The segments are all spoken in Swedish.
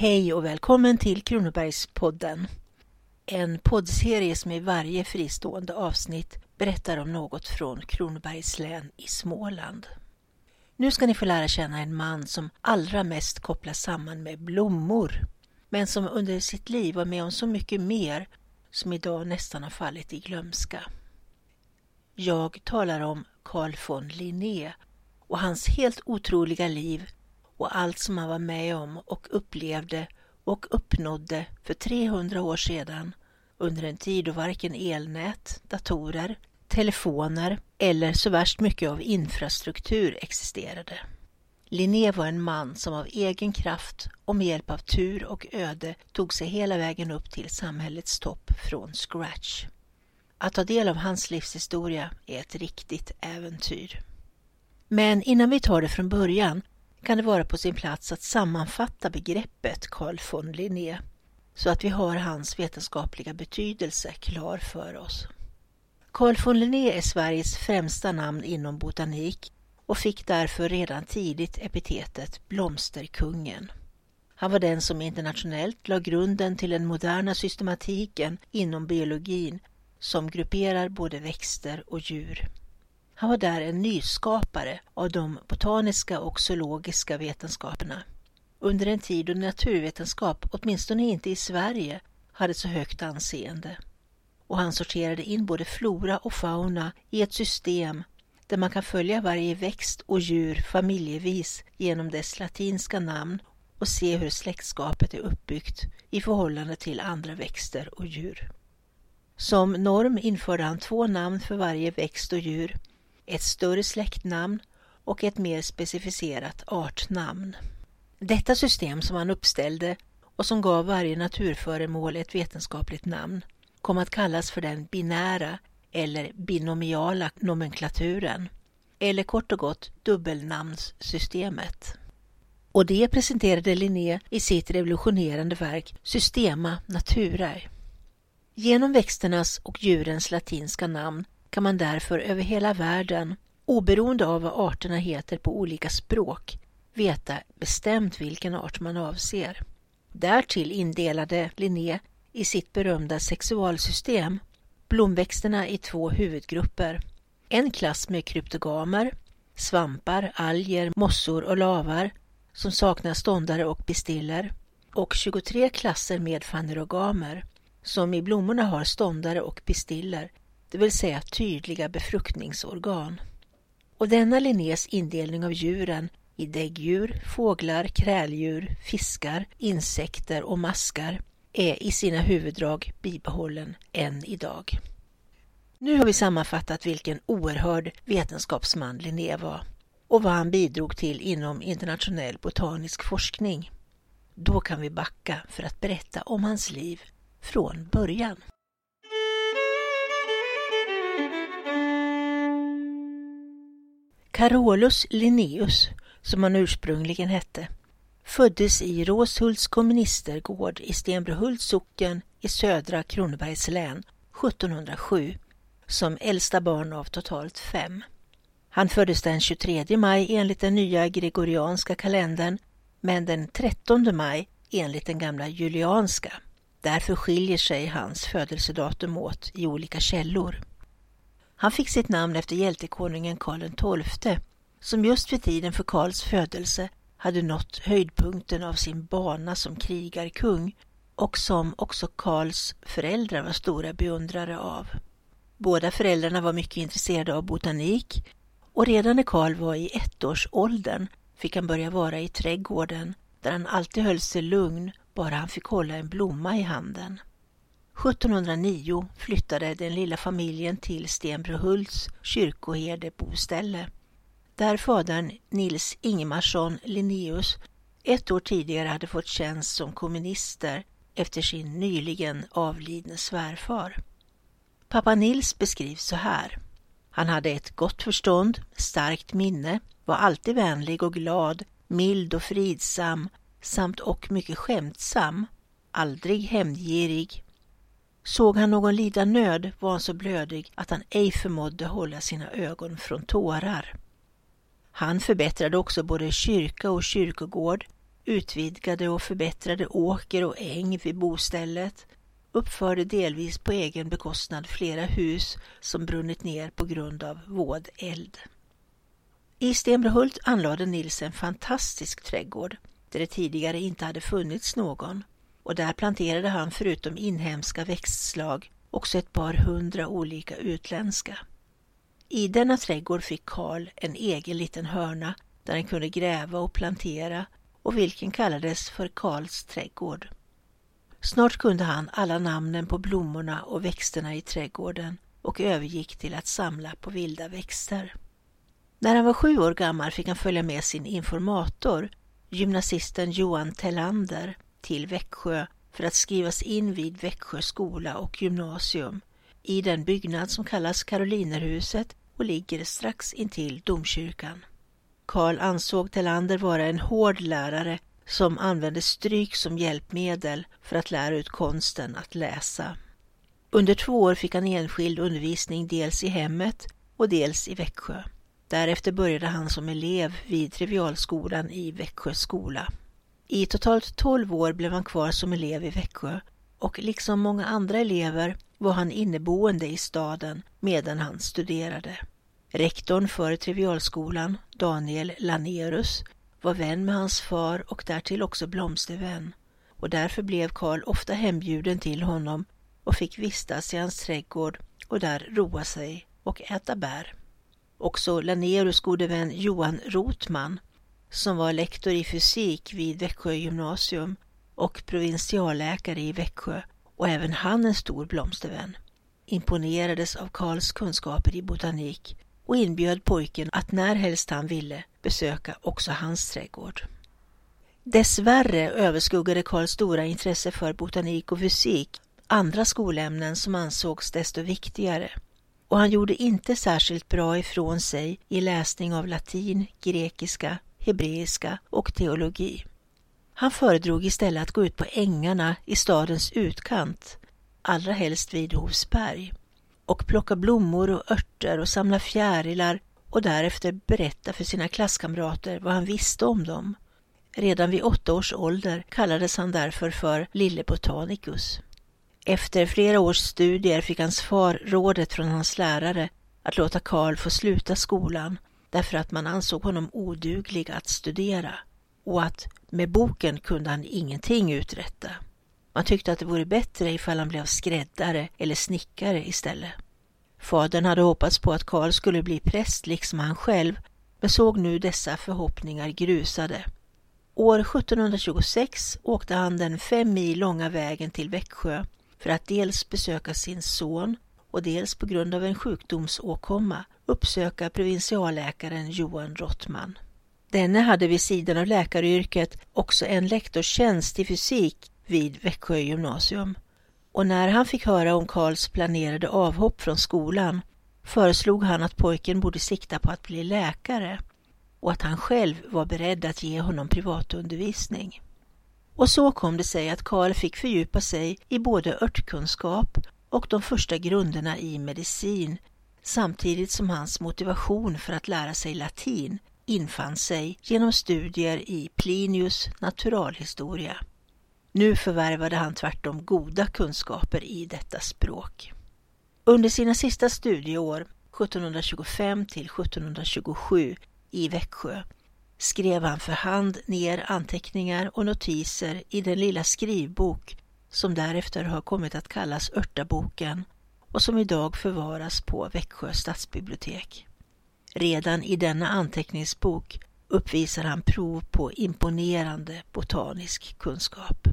Hej och välkommen till Kronobergspodden. En poddserie som i varje fristående avsnitt berättar om något från Kronobergs län i Småland. Nu ska ni få lära känna en man som allra mest kopplas samman med blommor, men som under sitt liv var med om så mycket mer som idag nästan har fallit i glömska. Jag talar om Carl von Linné och hans helt otroliga liv och allt som han var med om och upplevde och uppnådde för 300 år sedan under en tid då varken elnät, datorer, telefoner eller så värst mycket av infrastruktur existerade. Linné var en man som av egen kraft och med hjälp av tur och öde tog sig hela vägen upp till samhällets topp från scratch. Att ta del av hans livshistoria är ett riktigt äventyr. Men innan vi tar det från början kan det vara på sin plats att sammanfatta begreppet Carl von Linné så att vi har hans vetenskapliga betydelse klar för oss. Carl von Linné är Sveriges främsta namn inom botanik och fick därför redan tidigt epitetet Blomsterkungen. Han var den som internationellt la grunden till den moderna systematiken inom biologin som grupperar både växter och djur. Han var där en nyskapare av de botaniska och zoologiska vetenskaperna. Under en tid då naturvetenskap, åtminstone inte i Sverige, hade så högt anseende. Och han sorterade in både flora och fauna i ett system där man kan följa varje växt och djur familjevis genom dess latinska namn och se hur släktskapet är uppbyggt i förhållande till andra växter och djur. Som norm införde han två namn för varje växt och djur ett större släktnamn och ett mer specificerat artnamn. Detta system som han uppställde och som gav varje naturföremål ett vetenskapligt namn kom att kallas för den binära eller binomiala nomenklaturen eller kort och gott dubbelnamnssystemet. Och det presenterade Linné i sitt revolutionerande verk Systema Naturae. Genom växternas och djurens latinska namn kan man därför över hela världen, oberoende av vad arterna heter på olika språk, veta bestämt vilken art man avser. Därtill indelade Linné i sitt berömda sexualsystem blomväxterna i två huvudgrupper. En klass med kryptogamer, svampar, alger, mossor och lavar som saknar ståndare och bestiller och 23 klasser med fanerogamer som i blommorna har ståndare och bestiller det vill säga tydliga befruktningsorgan. Och denna Linnés indelning av djuren i däggdjur, fåglar, kräldjur, fiskar, insekter och maskar är i sina huvuddrag bibehållen än idag. Nu har vi sammanfattat vilken oerhörd vetenskapsman Linné var och vad han bidrog till inom internationell botanisk forskning. Då kan vi backa för att berätta om hans liv från början. Carolus Linnaeus, som han ursprungligen hette, föddes i Råshults kommunistergård i Stenbrohults socken i södra Kronobergs län 1707 som äldsta barn av totalt fem. Han föddes den 23 maj enligt den nya gregorianska kalendern men den 13 maj enligt den gamla julianska. Därför skiljer sig hans födelsedatum åt i olika källor. Han fick sitt namn efter hjältekonungen Karl XII som just vid tiden för Karls födelse hade nått höjdpunkten av sin bana som krigarkung och som också Karls föräldrar var stora beundrare av. Båda föräldrarna var mycket intresserade av botanik och redan när Karl var i ettårsåldern fick han börja vara i trädgården där han alltid höll sig lugn bara han fick hålla en blomma i handen. 1709 flyttade den lilla familjen till Stenbrohults kyrkoherdeboställe där fadern Nils Ingemarsson Linnaeus ett år tidigare hade fått tjänst som kommunister efter sin nyligen avlidne svärfar. Pappa Nils beskrivs så här. Han hade ett gott förstånd, starkt minne, var alltid vänlig och glad, mild och fridsam samt och mycket skämtsam, aldrig hämndgirig, Såg han någon lida nöd var han så blödig att han ej förmådde hålla sina ögon från tårar. Han förbättrade också både kyrka och kyrkogård, utvidgade och förbättrade åker och äng vid bostället, uppförde delvis på egen bekostnad flera hus som brunnit ner på grund av våd eld. I Stenbrohult anlade Nils en fantastisk trädgård där det tidigare inte hade funnits någon och där planterade han förutom inhemska växtslag också ett par hundra olika utländska. I denna trädgård fick Karl en egen liten hörna där han kunde gräva och plantera och vilken kallades för Karls trädgård. Snart kunde han alla namnen på blommorna och växterna i trädgården och övergick till att samla på vilda växter. När han var sju år gammal fick han följa med sin informator, gymnasisten Johan Tellander, till Växjö för att skrivas in vid Växjö skola och gymnasium i den byggnad som kallas Karolinerhuset och ligger strax intill domkyrkan. Karl ansåg Thelander vara en hård lärare som använde stryk som hjälpmedel för att lära ut konsten att läsa. Under två år fick han enskild undervisning dels i hemmet och dels i Växjö. Därefter började han som elev vid Trivialskolan i Växjö skola. I totalt 12 år blev han kvar som elev i Växjö och liksom många andra elever var han inneboende i staden medan han studerade. Rektorn för Trivialskolan, Daniel Lanerus, var vän med hans far och därtill också blomstervän och därför blev Karl ofta hembjuden till honom och fick vistas i hans trädgård och där roa sig och äta bär. Också Lanerus gode vän Johan Rotman, som var lektor i fysik vid Växjö gymnasium och provinsialläkare i Växjö och även han en stor blomstervän, imponerades av Karls kunskaper i botanik och inbjöd pojken att när helst han ville besöka också hans trädgård. Dessvärre överskuggade Karls stora intresse för botanik och fysik andra skolämnen som ansågs desto viktigare och han gjorde inte särskilt bra ifrån sig i läsning av latin, grekiska, hebreiska och teologi. Han föredrog istället att gå ut på ängarna i stadens utkant, allra helst vid Hovsberg, och plocka blommor och örter och samla fjärilar och därefter berätta för sina klasskamrater vad han visste om dem. Redan vid åtta års ålder kallades han därför för Lille Botanicus. Efter flera års studier fick hans far rådet från hans lärare att låta Karl få sluta skolan därför att man ansåg honom oduglig att studera och att med boken kunde han ingenting uträtta. Man tyckte att det vore bättre ifall han blev skräddare eller snickare istället. Fadern hade hoppats på att Karl skulle bli präst liksom han själv, men såg nu dessa förhoppningar grusade. År 1726 åkte han den fem mil långa vägen till Växjö för att dels besöka sin son och dels på grund av en sjukdomsåkomma uppsöka provinsialläkaren Johan Rottman. Denne hade vid sidan av läkaryrket också en lektorstjänst i fysik vid Växjö gymnasium. Och när han fick höra om Karls planerade avhopp från skolan föreslog han att pojken borde sikta på att bli läkare och att han själv var beredd att ge honom privatundervisning. Och så kom det sig att Karl fick fördjupa sig i både örtkunskap och de första grunderna i medicin samtidigt som hans motivation för att lära sig latin infann sig genom studier i Plinius naturalhistoria. Nu förvärvade han tvärtom goda kunskaper i detta språk. Under sina sista studieår, 1725 till 1727, i Växjö skrev han för hand ner anteckningar och notiser i den lilla skrivbok som därefter har kommit att kallas Örtaboken och som idag förvaras på Växjö stadsbibliotek. Redan i denna anteckningsbok uppvisar han prov på imponerande botanisk kunskap.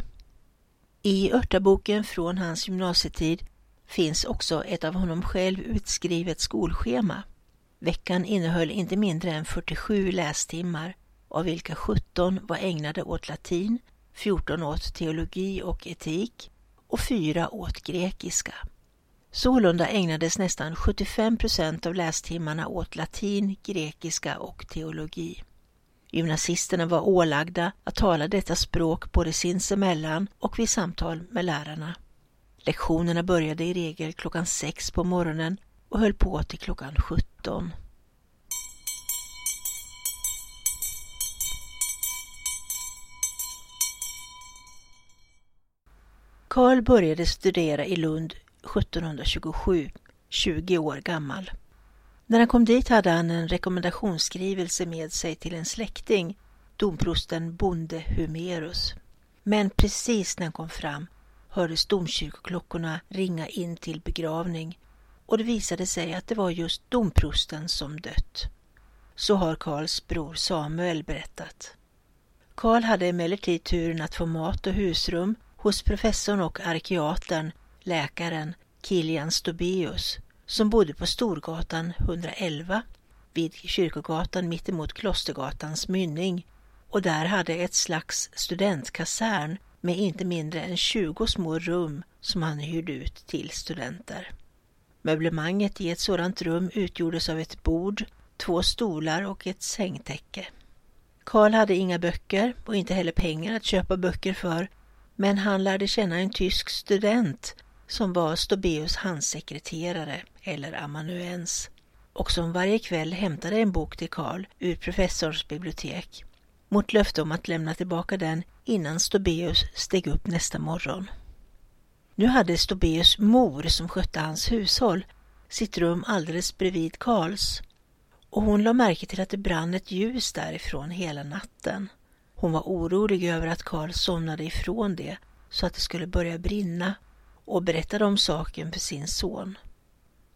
I Örtaboken från hans gymnasietid finns också ett av honom själv utskrivet skolschema. Veckan innehöll inte mindre än 47 lästimmar av vilka 17 var ägnade åt latin, 14 åt teologi och etik och 4 åt grekiska. Sålunda ägnades nästan 75 procent av lästimmarna åt latin, grekiska och teologi. Gymnasisterna var ålagda att tala detta språk både sinsemellan och vid samtal med lärarna. Lektionerna började i regel klockan 6 på morgonen och höll på till klockan 17. Karl började studera i Lund 1727, 20 år gammal. När han kom dit hade han en rekommendationsskrivelse med sig till en släkting, domprosten Bonde Humerus. Men precis när han kom fram hördes domkyrkoklockorna ringa in till begravning och det visade sig att det var just domprosten som dött. Så har Karls bror Samuel berättat. Karl hade emellertid turen att få mat och husrum hos professorn och arkeatern, läkaren Kilian Stobeus, som bodde på Storgatan 111 vid Kyrkogatan mittemot Klostergatans mynning och där hade ett slags studentkasern med inte mindre än 20 små rum som han hyrde ut till studenter. Möblemanget i ett sådant rum utgjordes av ett bord, två stolar och ett sängtäcke. Karl hade inga böcker och inte heller pengar att köpa böcker för, men han lärde känna en tysk student som var Stobeus handsekreterare eller amanuens och som varje kväll hämtade en bok till Karl ur professorns bibliotek mot löfte om att lämna tillbaka den innan Stobeus steg upp nästa morgon. Nu hade Stobeus mor som skötte hans hushåll sitt rum alldeles bredvid Karls och hon lade märke till att det brann ett ljus därifrån hela natten. Hon var orolig över att Karl somnade ifrån det så att det skulle börja brinna och berättade om saken för sin son.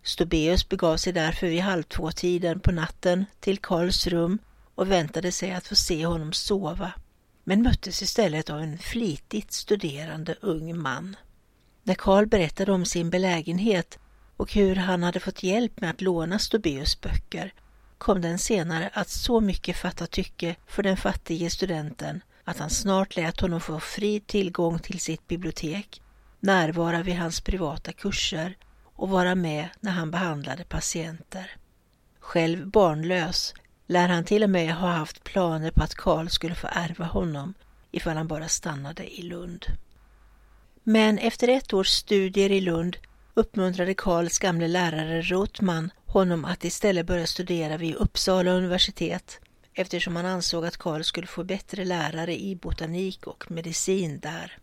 Stobeus begav sig därför vid halv två-tiden på natten till Karls rum och väntade sig att få se honom sova, men möttes istället av en flitigt studerande ung man. När Karl berättade om sin belägenhet och hur han hade fått hjälp med att låna Stobeus böcker kom den senare att så mycket fatta tycke för den fattige studenten att han snart lät honom få fri tillgång till sitt bibliotek, närvara vid hans privata kurser och vara med när han behandlade patienter. Själv barnlös lär han till och med ha haft planer på att Karl skulle få ärva honom ifall han bara stannade i Lund. Men efter ett års studier i Lund uppmuntrade Karls gamle lärare Rothman honom att istället börja studera vid Uppsala universitet eftersom han ansåg att Karl skulle få bättre lärare i botanik och medicin där.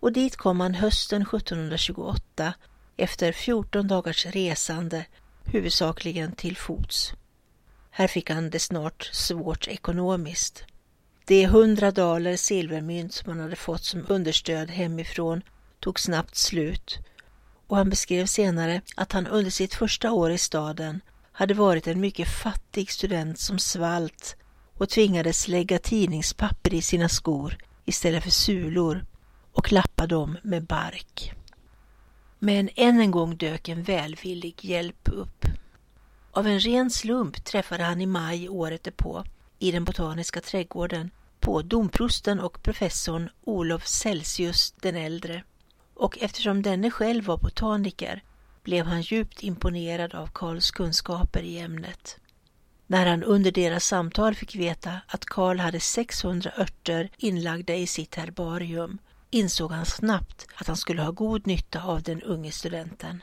Och dit kom han hösten 1728 efter 14 dagars resande, huvudsakligen till fots. Här fick han det snart svårt ekonomiskt. De hundra daler silvermynt som han hade fått som understöd hemifrån tog snabbt slut och han beskrev senare att han under sitt första år i staden hade varit en mycket fattig student som svalt och tvingades lägga tidningspapper i sina skor istället för sulor och lappa dem med bark. Men än en gång dök en välvillig hjälp upp. Av en ren slump träffade han i maj året därpå i den botaniska trädgården på domprosten och professorn Olof Celsius den äldre och eftersom denne själv var botaniker blev han djupt imponerad av Karls kunskaper i ämnet. När han under deras samtal fick veta att Karl hade 600 örter inlagda i sitt herbarium insåg han snabbt att han skulle ha god nytta av den unge studenten.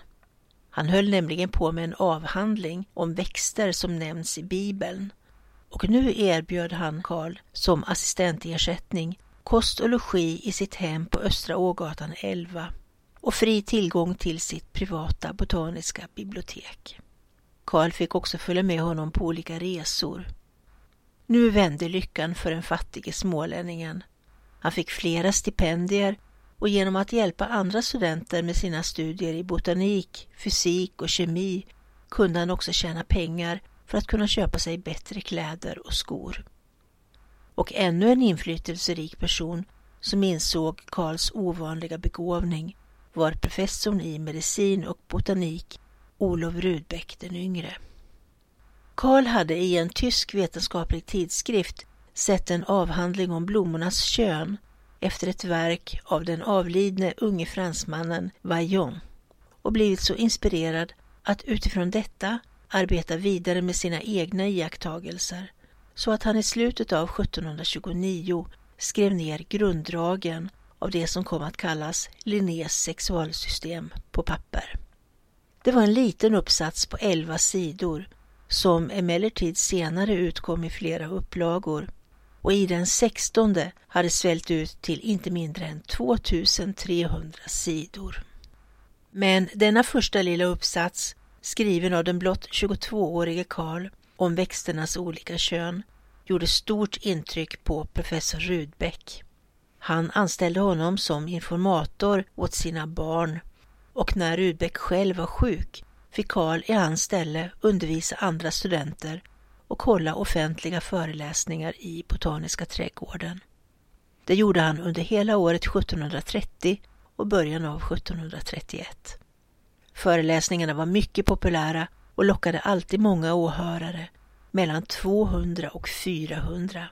Han höll nämligen på med en avhandling om växter som nämns i Bibeln och nu erbjöd han Karl som assistentersättning kost och logi i sitt hem på Östra Ågatan 11 och fri tillgång till sitt privata botaniska bibliotek. Karl fick också följa med honom på olika resor. Nu vände lyckan för den fattige smålänningen. Han fick flera stipendier och genom att hjälpa andra studenter med sina studier i botanik, fysik och kemi kunde han också tjäna pengar för att kunna köpa sig bättre kläder och skor. Och ännu en inflytelserik person som insåg Karls ovanliga begåvning var professorn i medicin och botanik Olof Rudbeck den yngre. Karl hade i en tysk vetenskaplig tidskrift sett en avhandling om blommornas kön efter ett verk av den avlidne unge fransmannen Vaillant och blivit så inspirerad att utifrån detta arbeta vidare med sina egna iakttagelser så att han i slutet av 1729 skrev ner grunddragen av det som kom att kallas Linnés sexualsystem på papper. Det var en liten uppsats på elva sidor som emellertid senare utkom i flera upplagor och i den sextonde hade svällt ut till inte mindre än 2300 sidor. Men denna första lilla uppsats, skriven av den blott 22-årige Karl om växternas olika kön, gjorde stort intryck på professor Rudbeck. Han anställde honom som informator åt sina barn och när Rudbeck själv var sjuk fick Karl i hans ställe undervisa andra studenter och hålla offentliga föreläsningar i Botaniska trädgården. Det gjorde han under hela året 1730 och början av 1731. Föreläsningarna var mycket populära och lockade alltid många åhörare, mellan 200 och 400.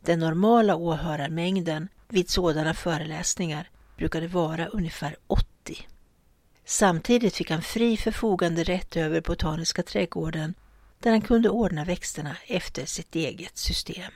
Den normala åhörarmängden vid sådana föreläsningar brukade vara ungefär 80. Samtidigt fick han fri förfogande rätt över Botaniska trädgården där han kunde ordna växterna efter sitt eget system.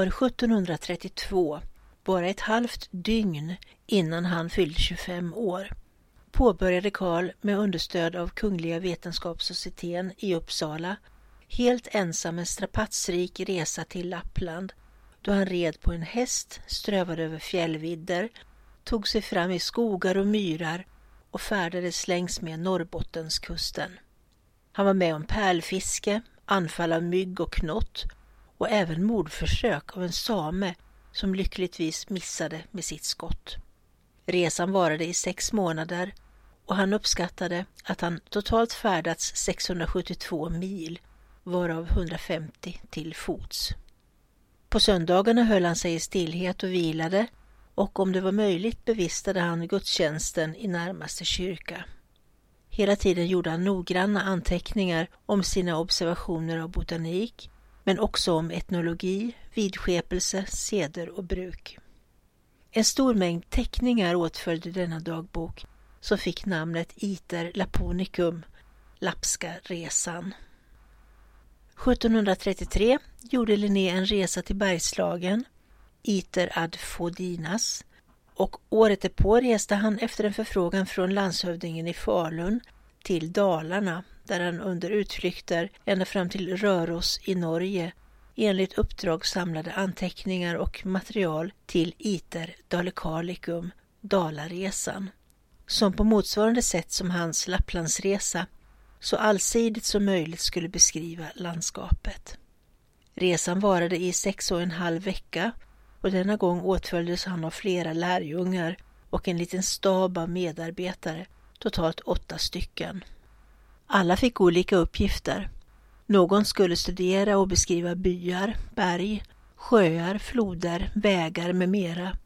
År 1732, bara ett halvt dygn innan han fyllde 25 år, påbörjade Karl med understöd av Kungliga Vetenskapssocieteten i Uppsala helt ensam en strapatsrik resa till Lappland då han red på en häst, strövade över fjällvidder, tog sig fram i skogar och myrar och färdades längs med Norrbottenskusten. Han var med om pärlfiske, anfall av mygg och knott och även mordförsök av en same som lyckligtvis missade med sitt skott. Resan varade i sex månader och han uppskattade att han totalt färdats 672 mil, varav 150 till fots. På söndagarna höll han sig i stillhet och vilade och om det var möjligt bevistade han gudstjänsten i närmaste kyrka. Hela tiden gjorde han noggranna anteckningar om sina observationer av botanik, men också om etnologi, vidskepelse, seder och bruk. En stor mängd teckningar åtföljde denna dagbok som fick namnet Iter Laponicum, Lappska resan. 1733 gjorde Linné en resa till Bergslagen, Iter ad Fodinas, och året därpå reste han efter en förfrågan från landshövdingen i Falun till Dalarna där han under utflykter ända fram till Röros i Norge enligt uppdrag samlade anteckningar och material till Iter Dalecarlicum, Dalaresan, som på motsvarande sätt som hans Lapplandsresa så allsidigt som möjligt skulle beskriva landskapet. Resan varade i sex och en halv vecka och denna gång åtföljdes han av flera lärjungar och en liten stab av medarbetare, totalt åtta stycken. Alla fick olika uppgifter. Någon skulle studera och beskriva byar, berg, sjöar, floder, vägar med mera.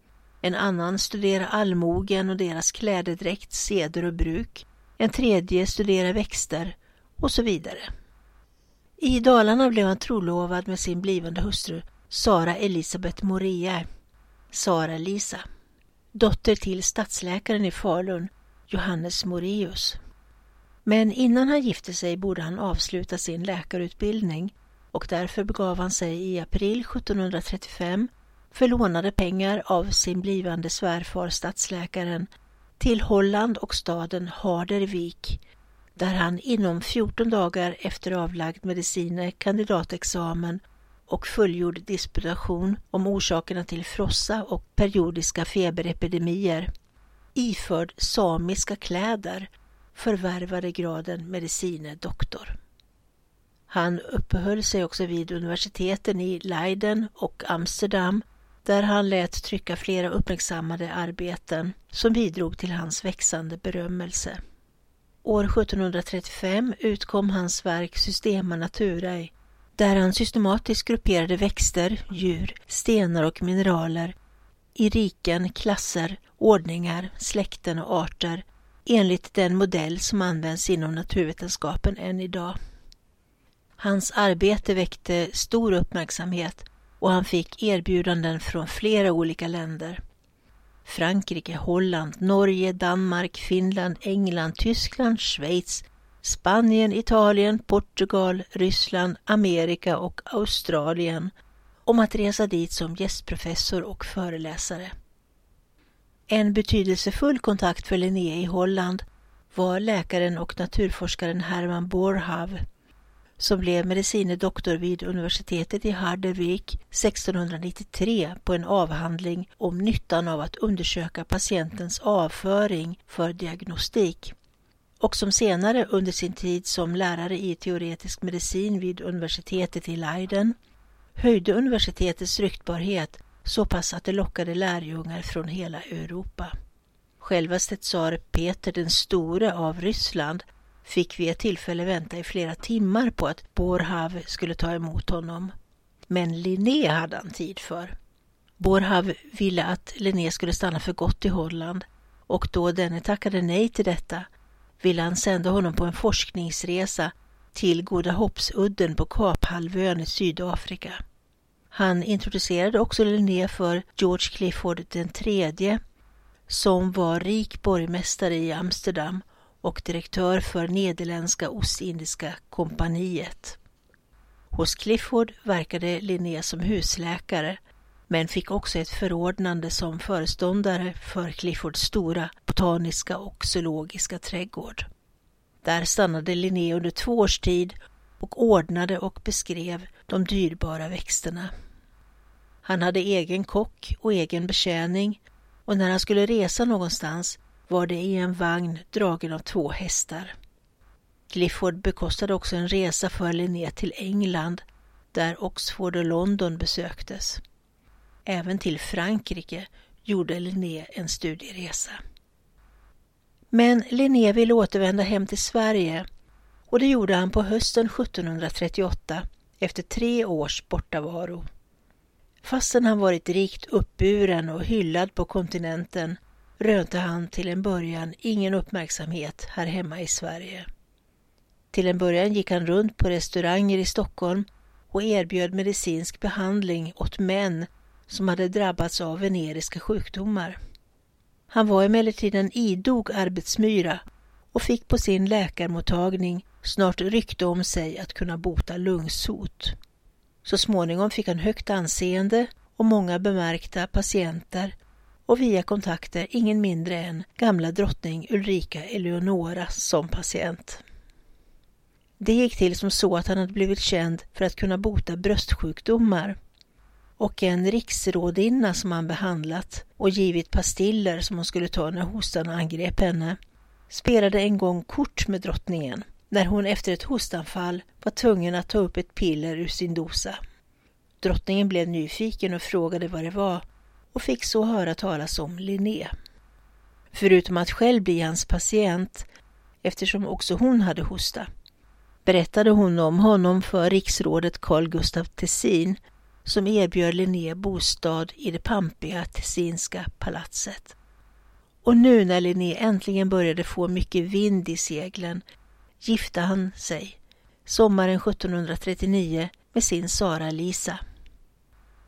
En annan studera allmogen och deras klädedräkt, seder och bruk. En tredje studera växter och så vidare. I Dalarna blev han trolovad med sin blivande hustru Sara Elisabeth Morea, Sara-Lisa, dotter till stadsläkaren i Falun, Johannes Moreus. Men innan han gifte sig borde han avsluta sin läkarutbildning. Och därför begav han sig i april 1735 för lånade pengar av sin blivande svärfar stadsläkaren till Holland och staden Hardervik där han inom 14 dagar efter avlagd medicine kandidatexamen och fullgjord disputation om orsakerna till frossa och periodiska feberepidemier iförd samiska kläder förvärvade graden medicine doktor. Han uppehöll sig också vid universiteten i Leiden och Amsterdam där han lät trycka flera uppmärksammade arbeten som bidrog till hans växande berömmelse. År 1735 utkom hans verk Systema Naturae där han systematiskt grupperade växter, djur, stenar och mineraler i riken, klasser, ordningar, släkten och arter enligt den modell som används inom naturvetenskapen än idag. Hans arbete väckte stor uppmärksamhet och han fick erbjudanden från flera olika länder. Frankrike, Holland, Norge, Danmark, Finland, England, Tyskland, Schweiz, Spanien, Italien, Portugal, Ryssland, Amerika och Australien om att resa dit som gästprofessor och föreläsare. En betydelsefull kontakt för Linné i Holland var läkaren och naturforskaren Herman Boerhaave som blev medicine doktor vid universitetet i Harderwijk 1693 på en avhandling om nyttan av att undersöka patientens avföring för diagnostik. Och som senare under sin tid som lärare i teoretisk medicin vid universitetet i Leiden höjde universitetets ryktbarhet så pass att det lockade lärjungar från hela Europa. Självaste tsar Peter den store av Ryssland fick vid ett tillfälle vänta i flera timmar på att Borhav skulle ta emot honom. Men Linné hade han tid för. Borhav ville att Linné skulle stanna för gott i Holland och då denne tackade nej till detta ville han sända honom på en forskningsresa till Goda Hoppsudden på Kaphalvön i Sydafrika. Han introducerade också Linné för George Clifford III som var rik borgmästare i Amsterdam och direktör för Nederländska Ostindiska kompaniet. Hos Clifford verkade Linné som husläkare men fick också ett förordnande som föreståndare för Cliffords stora botaniska och zoologiska trädgård. Där stannade Linné under två års tid och ordnade och beskrev de dyrbara växterna. Han hade egen kock och egen betjäning och när han skulle resa någonstans var det i en vagn dragen av två hästar. Clifford bekostade också en resa för Linné till England där Oxford och London besöktes. Även till Frankrike gjorde Linné en studieresa. Men Linné ville återvända hem till Sverige och det gjorde han på hösten 1738 efter tre års bortavaro. Fastän han varit rikt uppburen och hyllad på kontinenten rönte han till en början ingen uppmärksamhet här hemma i Sverige. Till en början gick han runt på restauranger i Stockholm och erbjöd medicinsk behandling åt män som hade drabbats av veneriska sjukdomar. Han var emellertid en idog arbetsmyra och fick på sin läkarmottagning snart rykte om sig att kunna bota lungsot. Så småningom fick han högt anseende och många bemärkta patienter. Och via kontakter ingen mindre än gamla drottning Ulrika Eleonora som patient. Det gick till som så att han hade blivit känd för att kunna bota bröstsjukdomar. Och en riksrådinna som han behandlat och givit pastiller som hon skulle ta när hostan angrep henne spelade en gång kort med drottningen när hon efter ett hostanfall var tvungen att ta upp ett piller ur sin dosa. Drottningen blev nyfiken och frågade vad det var och fick så höra talas om Linné. Förutom att själv bli hans patient, eftersom också hon hade hosta, berättade hon om honom för riksrådet Carl Gustaf Tessin som erbjöd Linné bostad i det pampiga Tessinska palatset. Och nu när Linné äntligen började få mycket vind i seglen gifte han sig sommaren 1739 med sin Sara-Lisa.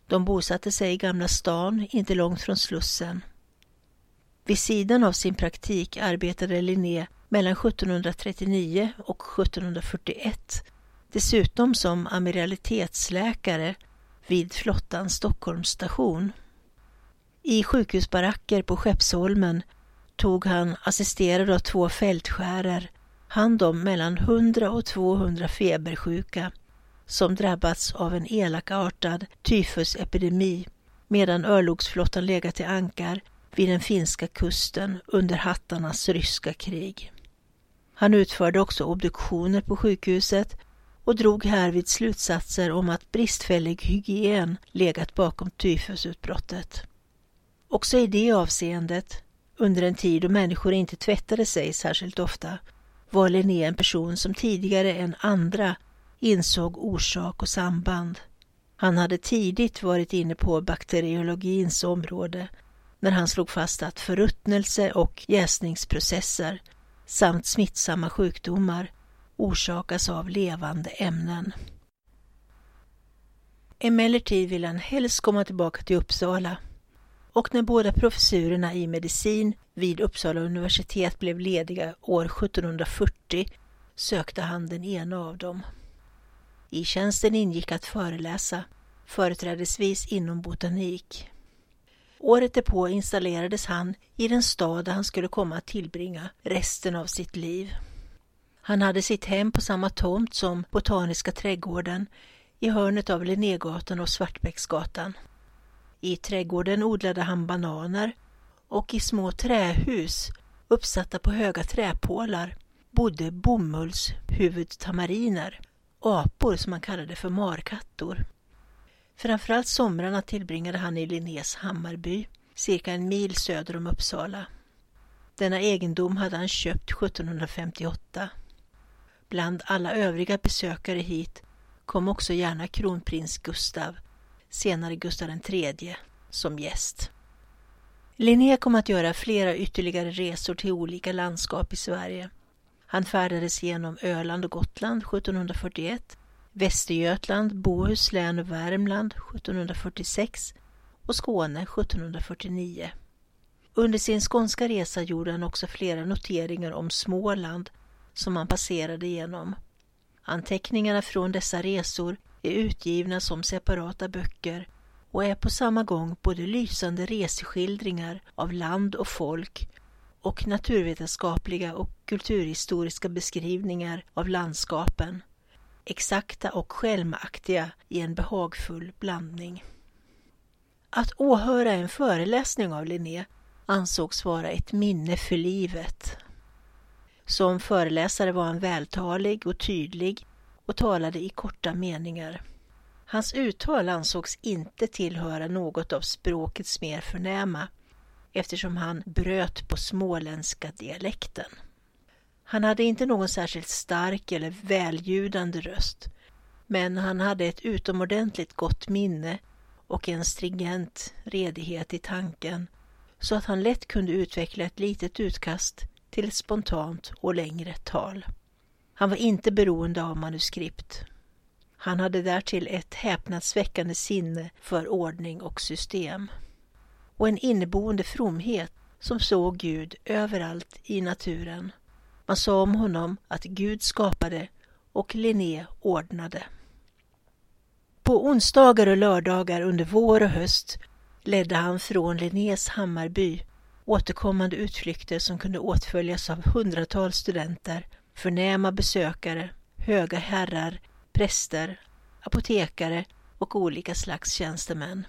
De bosatte sig i Gamla stan, inte långt från Slussen. Vid sidan av sin praktik arbetade Linné mellan 1739 och 1741 dessutom som amiralitetsläkare vid flottans Stockholms station. I sjukhusbaracker på Skeppsholmen tog han, assisterad av två fältskärer, hand om mellan 100 och 200 febersjuka som drabbats av en elakartad tyfusepidemi medan örlogsflottan legat till ankar vid den finska kusten under hattarnas ryska krig. Han utförde också obduktioner på sjukhuset och drog härvid slutsatser om att bristfällig hygien legat bakom tyfusutbrottet. Också i det avseendet, under en tid då människor inte tvättade sig särskilt ofta, var Linné en person som tidigare än andra insåg orsak och samband. Han hade tidigt varit inne på bakteriologins område när han slog fast att förruttnelse och jäsningsprocesser samt smittsamma sjukdomar orsakas av levande ämnen. Emellertid vill han helst komma tillbaka till Uppsala och när båda professurerna i medicin vid Uppsala universitet blev lediga år 1740 sökte han den ena av dem. I tjänsten ingick att föreläsa, företrädesvis inom botanik. Året därpå installerades han i den stad där han skulle komma att tillbringa resten av sitt liv. Han hade sitt hem på samma tomt som Botaniska trädgården i hörnet av Linnégatan och Svartbäcksgatan. I trädgården odlade han bananer och i små trähus uppsatta på höga träpålar bodde bomullshuvudtamariner, apor som man kallade för markattor. Framförallt somrarna tillbringade han i Linnés Hammarby, cirka en mil söder om Uppsala. Denna egendom hade han köpt 1758. Bland alla övriga besökare hit kom också gärna kronprins Gustav, senare Gustav III, som gäst. Linné kom att göra flera ytterligare resor till olika landskap i Sverige. Han färdades genom Öland och Gotland 1741, Västergötland, Bohuslän och Värmland 1746 och Skåne 1749. Under sin skånska resa gjorde han också flera noteringar om Småland som han passerade genom. Anteckningarna från dessa resor är utgivna som separata böcker och är på samma gång både lysande reseskildringar av land och folk och naturvetenskapliga och kulturhistoriska beskrivningar av landskapen, exakta och självaktiga i en behagfull blandning. Att åhöra en föreläsning av Linné ansågs vara ett minne för livet. Som föreläsare var han vältalig och tydlig och talade i korta meningar. Hans uttal ansågs inte tillhöra något av språkets mer förnäma eftersom han bröt på småländska dialekten. Han hade inte någon särskilt stark eller väljudande röst, men han hade ett utomordentligt gott minne och en stringent redighet i tanken så att han lätt kunde utveckla ett litet utkast till ett spontant och längre tal. Han var inte beroende av manuskript. Han hade därtill ett häpnadsväckande sinne för ordning och system och en inneboende fromhet som såg Gud överallt i naturen. Man sa om honom att Gud skapade och Linné ordnade. På onsdagar och lördagar under vår och höst ledde han från Linnés Hammarby återkommande utflykter som kunde åtföljas av hundratals studenter, förnäma besökare, höga herrar, präster, apotekare och olika slags tjänstemän.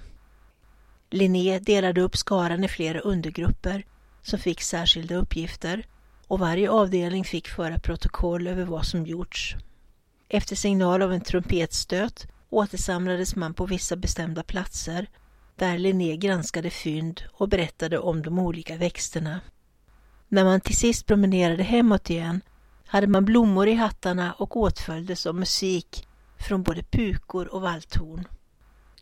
Linné delade upp skaran i flera undergrupper som fick särskilda uppgifter och varje avdelning fick föra protokoll över vad som gjorts. Efter signal av en trumpetstöt återsamlades man på vissa bestämda platser där Linné granskade fynd och berättade om de olika växterna. När man till sist promenerade hemåt igen hade man blommor i hattarna och åtföljdes av musik från både pukor och valthorn.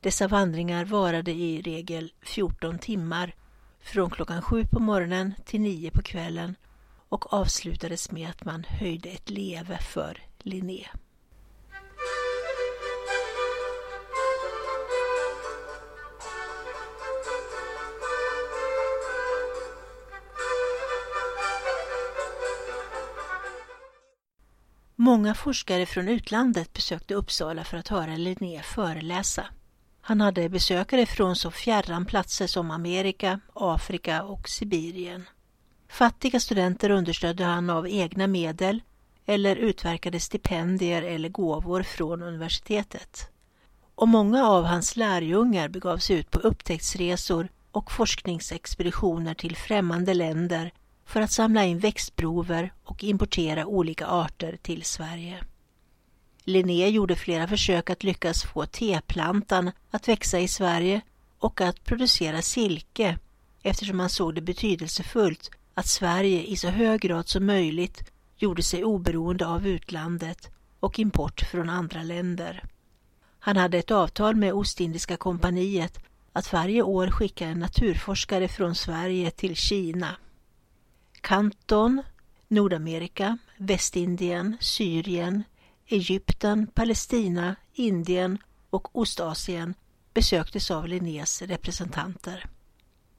Dessa vandringar varade i regel 14 timmar, från klockan sju på morgonen till nio på kvällen och avslutades med att man höjde ett leve för Linné. Många forskare från utlandet besökte Uppsala för att höra Linné föreläsa. Han hade besökare från så fjärran platser som Amerika, Afrika och Sibirien. Fattiga studenter understödde han av egna medel eller utverkade stipendier eller gåvor från universitetet. Och många av hans lärjungar begav sig ut på upptäcktsresor och forskningsexpeditioner till främmande länder för att samla in växtprover och importera olika arter till Sverige. Linné gjorde flera försök att lyckas få teplantan att växa i Sverige och att producera silke eftersom han såg det betydelsefullt att Sverige i så hög grad som möjligt gjorde sig oberoende av utlandet och import från andra länder. Han hade ett avtal med Ostindiska kompaniet att varje år skicka en naturforskare från Sverige till Kina. Kanton, Nordamerika, Västindien, Syrien, Egypten, Palestina, Indien och Ostasien besöktes av Linnés representanter.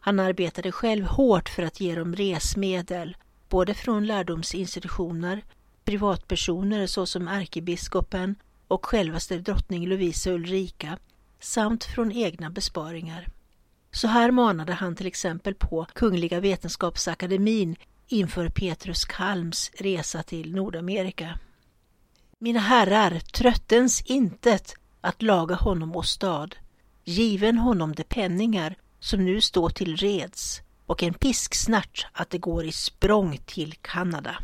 Han arbetade själv hårt för att ge dem resmedel, både från lärdomsinstitutioner, privatpersoner såsom ärkebiskopen och självaste drottning Lovisa Ulrika samt från egna besparingar. Så här manade han till exempel på Kungliga Vetenskapsakademin inför Petrus Kalms resa till Nordamerika. Mina herrar, tröttens intet att laga honom åstad, given honom de penningar som nu står till reds och en pisksnärt att det går i språng till Kanada.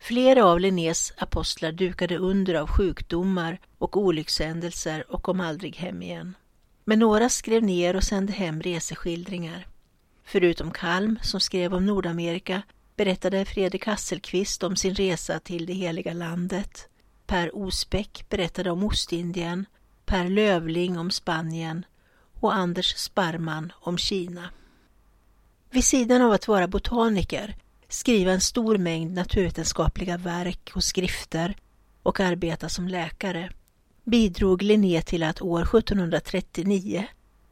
Flera av Linnés apostlar dukade under av sjukdomar och olyckshändelser och kom aldrig hem igen. Men några skrev ner och sände hem reseskildringar. Förutom Kalm, som skrev om Nordamerika, berättade Fredrik Hasselqvist om sin resa till det heliga landet. Per Osbeck berättade om Ostindien, Per Lövling om Spanien och Anders Sparman om Kina. Vid sidan av att vara botaniker, skriva en stor mängd naturvetenskapliga verk och skrifter och arbeta som läkare bidrog Linné till att år 1739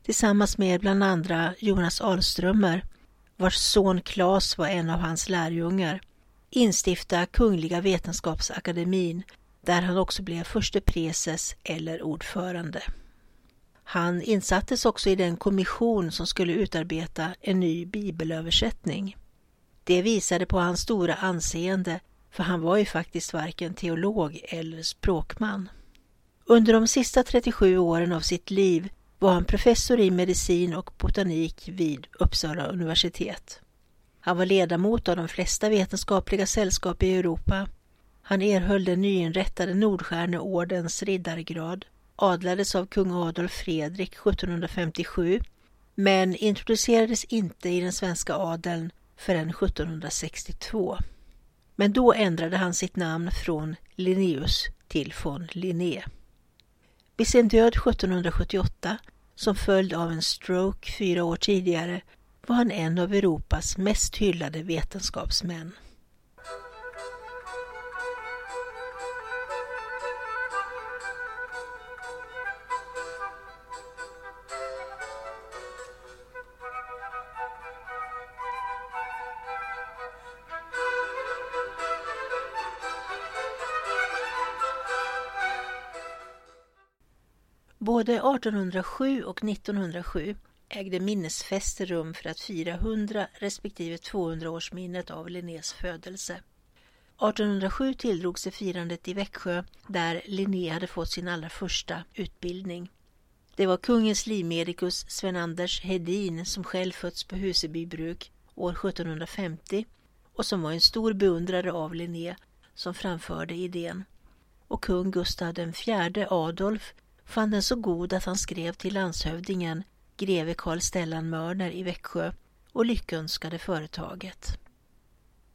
tillsammans med bland andra Jonas Alströmer, vars son Claes var en av hans lärjungar, instifta Kungliga Vetenskapsakademin där han också blev förste preses eller ordförande. Han insattes också i den kommission som skulle utarbeta en ny bibelöversättning. Det visade på hans stora anseende, för han var ju faktiskt varken teolog eller språkman. Under de sista 37 åren av sitt liv var han professor i medicin och botanik vid Uppsala universitet. Han var ledamot av de flesta vetenskapliga sällskap i Europa. Han erhöll den nyinrättade Nordstjärneordens riddargrad, adlades av kung Adolf Fredrik 1757, men introducerades inte i den svenska adeln förrän 1762. Men då ändrade han sitt namn från Linnaeus till von Linné. Vid sin död 1778, som följd av en stroke fyra år tidigare, var han en av Europas mest hyllade vetenskapsmän. Både 1807 och 1907 ägde minnesfester rum för att fira 100 respektive 200-årsminnet av Linnés födelse. 1807 tilldrog sig firandet i Växjö där Linné hade fått sin allra första utbildning. Det var kungens livmedikus Sven-Anders Hedin som själv fötts på Huseby bruk år 1750 och som var en stor beundrare av Linné som framförde idén. Och kung Gustav IV Adolf fann den så god att han skrev till landshövdingen greve Karl Stellan Mörner i Växjö och lyckönskade företaget.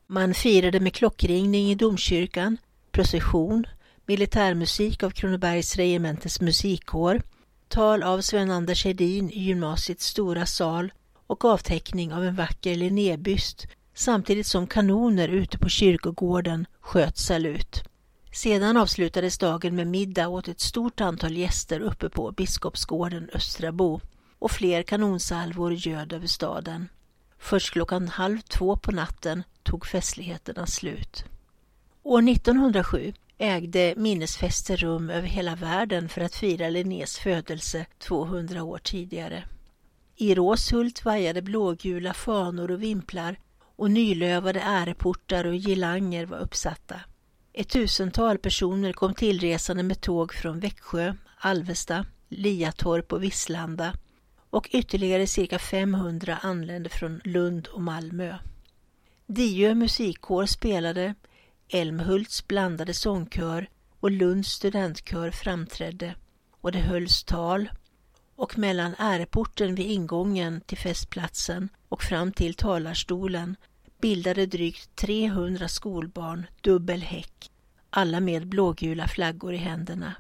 Man firade med klockringning i domkyrkan, procession, militärmusik av Kronobergs regementes musikkår, tal av Sven-Anders Hedin i gymnasiets stora sal och avteckning av en vacker Linnébyst samtidigt som kanoner ute på kyrkogården sköt salut. Sedan avslutades dagen med middag åt ett stort antal gäster uppe på Biskopsgården Östrabo och fler kanonsalvor ljöd över staden. Först klockan halv två på natten tog festligheterna slut. År 1907 ägde minnesfester rum över hela världen för att fira Linnés födelse 200 år tidigare. I Råshult vajade blågula fanor och vimplar och nylövade äreportar och girlanger var uppsatta. Ett tusental personer kom tillresande med tåg från Växjö, Alvesta, Liatorp och Visslanda och ytterligare cirka 500 anlände från Lund och Malmö. Diö musikkår spelade, Älmhults blandade sångkör och Lunds studentkör framträdde. Och det hölls tal. Och mellan äreporten vid ingången till festplatsen och fram till talarstolen bildade drygt 300 skolbarn dubbel häck, alla med blågula flaggor i händerna.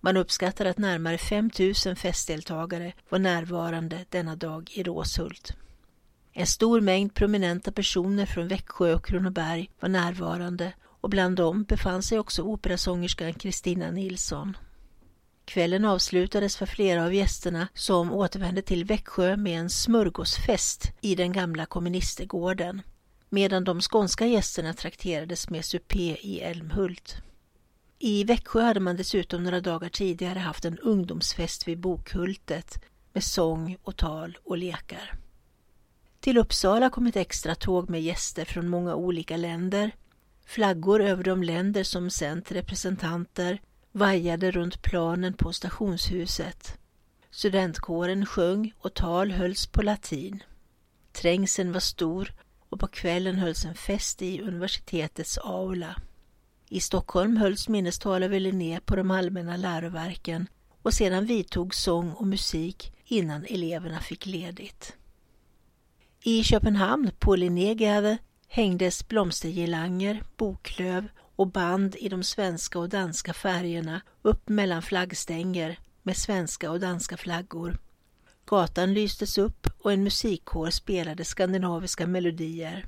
Man uppskattar att närmare 5 000 festdeltagare var närvarande denna dag i Råshult. En stor mängd prominenta personer från Växjö och Kronoberg var närvarande och bland dem befann sig också operasångerskan Kristina Nilsson. Kvällen avslutades för flera av gästerna som återvände till Växjö med en smörgåsfest i den gamla kommunistgården medan de skånska gästerna trakterades med supé i Älmhult. I Växjö hade man dessutom några dagar tidigare haft en ungdomsfest vid Bokhultet med sång och tal och lekar. Till Uppsala kom ett extra tåg med gäster från många olika länder. Flaggor över de länder som sänt representanter vajade runt planen på stationshuset. Studentkåren sjöng och tal hölls på latin. Trängseln var stor och på kvällen hölls en fest i universitetets aula. I Stockholm hölls minnestal över Linné på de allmänna läroverken och sedan vidtog sång och musik innan eleverna fick ledigt. I Köpenhamn på Linnégade hängdes blomstergirlanger, boklöv och band i de svenska och danska färgerna upp mellan flaggstänger med svenska och danska flaggor. Gatan lystes upp och en musikkår spelade skandinaviska melodier.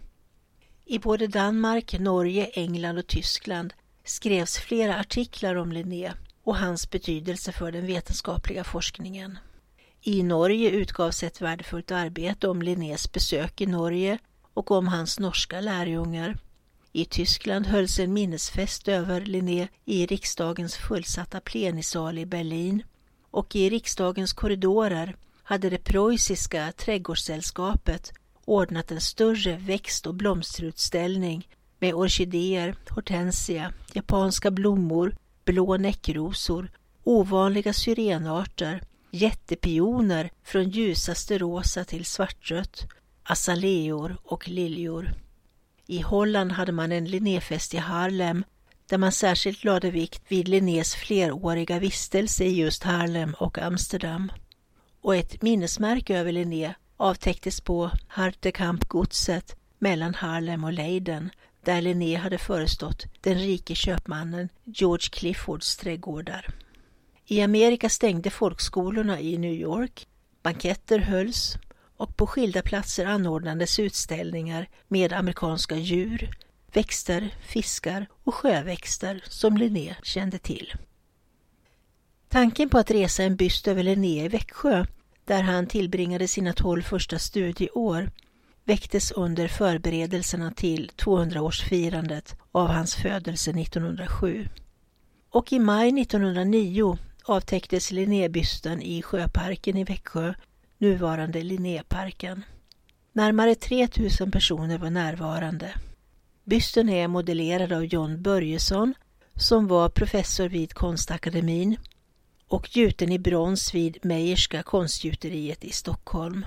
I både Danmark, Norge, England och Tyskland skrevs flera artiklar om Linné och hans betydelse för den vetenskapliga forskningen. I Norge utgavs ett värdefullt arbete om Linnés besök i Norge och om hans norska lärjungar. I Tyskland hölls en minnesfest över Linné i riksdagens fullsatta plenisal i Berlin och i riksdagens korridorer hade det preussiska trädgårdssällskapet ordnat en större växt och blomsterutställning med orkidéer, hortensia, japanska blommor, blå näckrosor, ovanliga syrenarter, jättepioner från ljusaste rosa till svartrött, azaleor och liljor. I Holland hade man en Linnéfest i Harlem där man särskilt lade vikt vid Linnés fleråriga vistelse i just Harlem och Amsterdam. Och ett minnesmärke över Linné avtäcktes på Hartekampgodset mellan Harlem och Leiden där Linné hade förestått den rike köpmannen George Cliffords trädgårdar. I Amerika stängde folkskolorna i New York, banketter hölls och på skilda platser anordnades utställningar med amerikanska djur, växter, fiskar och sjöväxter som Linné kände till. Tanken på att resa en byst över Linné i Växjö, där han tillbringade sina tolv första studieår, väcktes under förberedelserna till 200-årsfirandet av hans födelse 1907. Och i maj 1909 avtäcktes Linnébysten i Sjöparken i Växjö, nuvarande Linnéparken. Närmare 3000 personer var närvarande. Bysten är modellerad av John Börjesson som var professor vid Konstakademin och gjuten i brons vid Meijerska konstgjuteriet i Stockholm.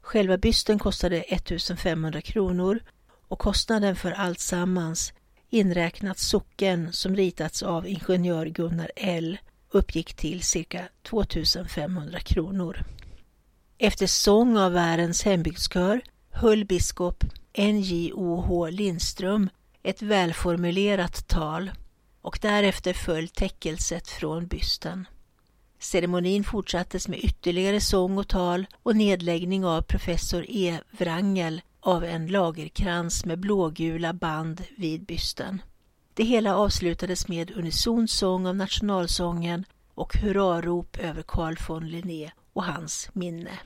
Själva bysten kostade 1500 kronor och kostnaden för allt sammans inräknat socken som ritats av ingenjör Gunnar L uppgick till cirka 2500 kronor. Efter sång av Värens hembygdskör höll biskop N.J.O.H. Lindström ett välformulerat tal och därefter föll täckelset från bysten. Ceremonin fortsattes med ytterligare sång och tal och nedläggning av professor E. Wrangel av en lagerkrans med blågula band vid bysten. Det hela avslutades med unison sång av nationalsången och hurrarop över Carl von Linné och hans minne.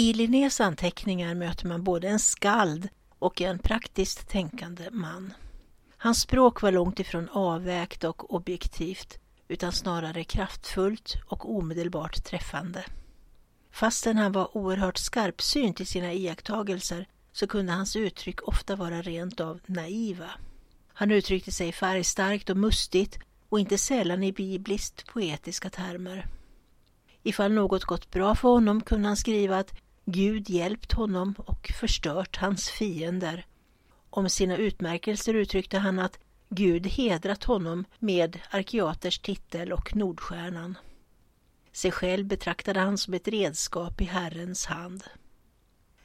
I Linnés anteckningar möter man både en skald och en praktiskt tänkande man. Hans språk var långt ifrån avvägt och objektivt utan snarare kraftfullt och omedelbart träffande. Fastän han var oerhört skarpsynt i sina iakttagelser så kunde hans uttryck ofta vara rent av naiva. Han uttryckte sig färgstarkt och mustigt och inte sällan i bibliskt poetiska termer. Ifall något gått bra för honom kunde han skriva att Gud hjälpt honom och förstört hans fiender. Om sina utmärkelser uttryckte han att Gud hedrat honom med arkeaters titel och Nordstjärnan. Sig själv betraktade han som ett redskap i Herrens hand.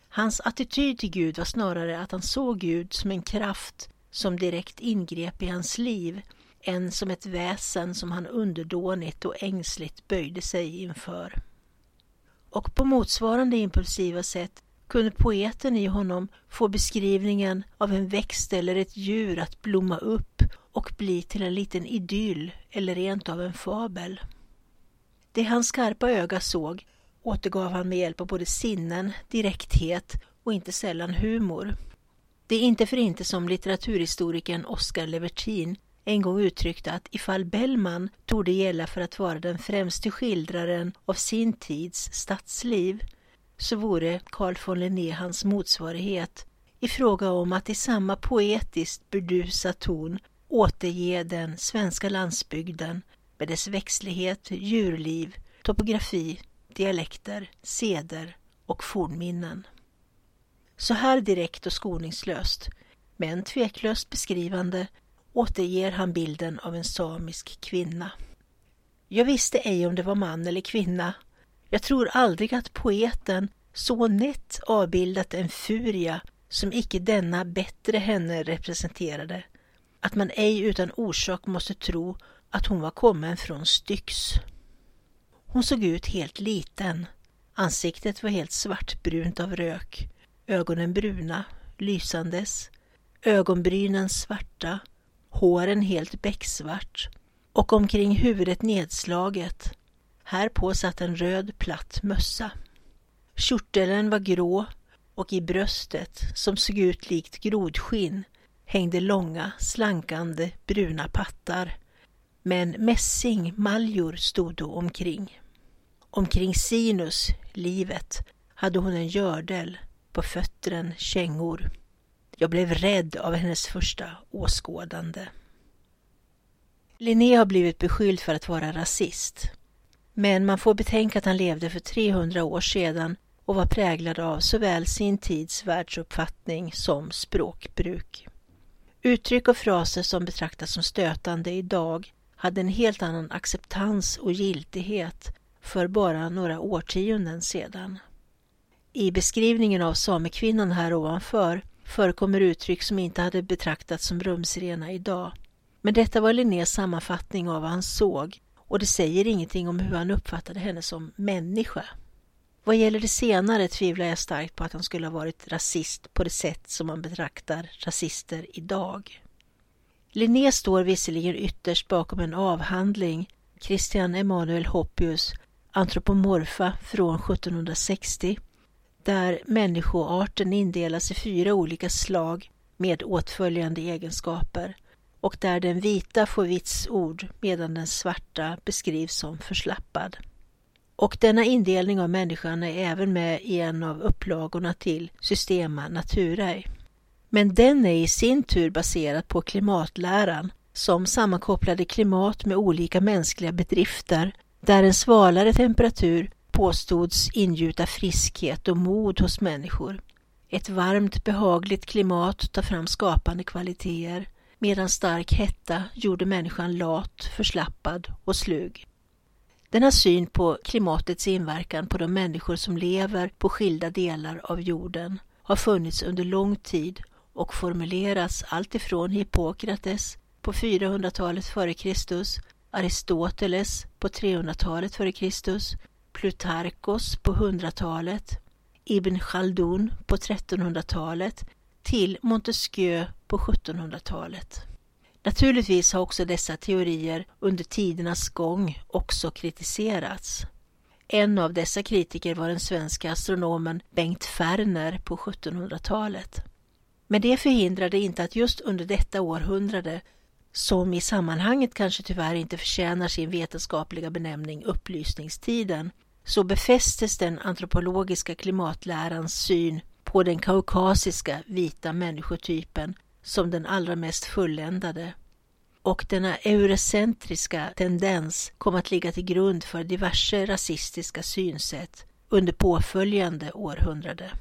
Hans attityd till Gud var snarare att han såg Gud som en kraft som direkt ingrep i hans liv än som ett väsen som han underdånigt och ängsligt böjde sig inför. Och på motsvarande impulsiva sätt kunde poeten i honom få beskrivningen av en växt eller ett djur att blomma upp och bli till en liten idyll eller rent av en fabel. Det hans skarpa öga såg återgav han med hjälp av både sinnen, direkthet och inte sällan humor. Det är inte för inte som litteraturhistorikern Oscar Levertin en gång uttryckte att ifall Bellman torde gälla för att vara den främste skildraren av sin tids stadsliv så vore Carl von Linné hans motsvarighet i fråga om att i samma poetiskt burdusa ton återge den svenska landsbygden med dess växtlighet, djurliv, topografi, dialekter, seder och fornminnen. Så här direkt och skoningslöst, men tveklöst beskrivande, återger han bilden av en samisk kvinna. Jag visste ej om det var man eller kvinna. Jag tror aldrig att poeten så nätt avbildat en furia som icke denna bättre henne representerade, att man ej utan orsak måste tro att hon var kommen från Styx. Hon såg ut helt liten. Ansiktet var helt svartbrunt av rök, ögonen bruna, lysandes, ögonbrynen svarta, håren helt becksvart och omkring huvudet nedslaget. Härpå satt en röd platt mössa. Kjorteln var grå och i bröstet, som såg ut likt grodskinn, hängde långa, slankande bruna pattar. Men mässing, maljor stod då omkring. Omkring sinus, livet, hade hon en gördel, på fötteren kängor. Jag blev rädd av hennes första åskådande. Linné har blivit beskylld för att vara rasist. Men man får betänka att han levde för 300 år sedan och var präglad av såväl sin tids världsuppfattning som språkbruk. Uttryck och fraser som betraktas som stötande idag hade en helt annan acceptans och giltighet för bara några årtionden sedan. I beskrivningen av samekvinnan här ovanför förekommer uttryck som inte hade betraktats som rumsrena idag. Men detta var Linnés sammanfattning av vad han såg och det säger ingenting om hur han uppfattade henne som människa. Vad gäller det senare tvivlar jag starkt på att han skulle ha varit rasist på det sätt som man betraktar rasister idag. Linné står visserligen ytterst bakom en avhandling, Christian Emanuel Hoppius, Antropomorfa från 1760, där människoarten indelas i fyra olika slag med åtföljande egenskaper och där den vita får vitsord medan den svarta beskrivs som förslappad. Och denna indelning av människan är även med i en av upplagorna till Systema Naturae. Men den är i sin tur baserad på klimatläran som sammankopplade klimat med olika mänskliga bedrifter där en svalare temperatur påstods ingjuta friskhet och mod hos människor. Ett varmt behagligt klimat tar fram skapande kvaliteter medan stark hetta gjorde människan lat, förslappad och slug. Denna syn på klimatets inverkan på de människor som lever på skilda delar av jorden har funnits under lång tid och formuleras alltifrån Hippokrates på 400-talet f.Kr. Aristoteles på 300-talet f.Kr. Plutarkos på 100-talet, Ibn Khaldun på 1300-talet till Montesquieu på 1700-talet. Naturligtvis har också dessa teorier under tidernas gång också kritiserats. En av dessa kritiker var den svenska astronomen Bengt Ferner på 1700-talet. Men det förhindrade inte att just under detta århundrade, som i sammanhanget kanske tyvärr inte förtjänar sin vetenskapliga benämning upplysningstiden, så befästes den antropologiska klimatlärans syn på den kaukasiska vita människotypen som den allra mest fulländade. Och denna eurocentriska tendens kom att ligga till grund för diverse rasistiska synsätt under påföljande århundrade.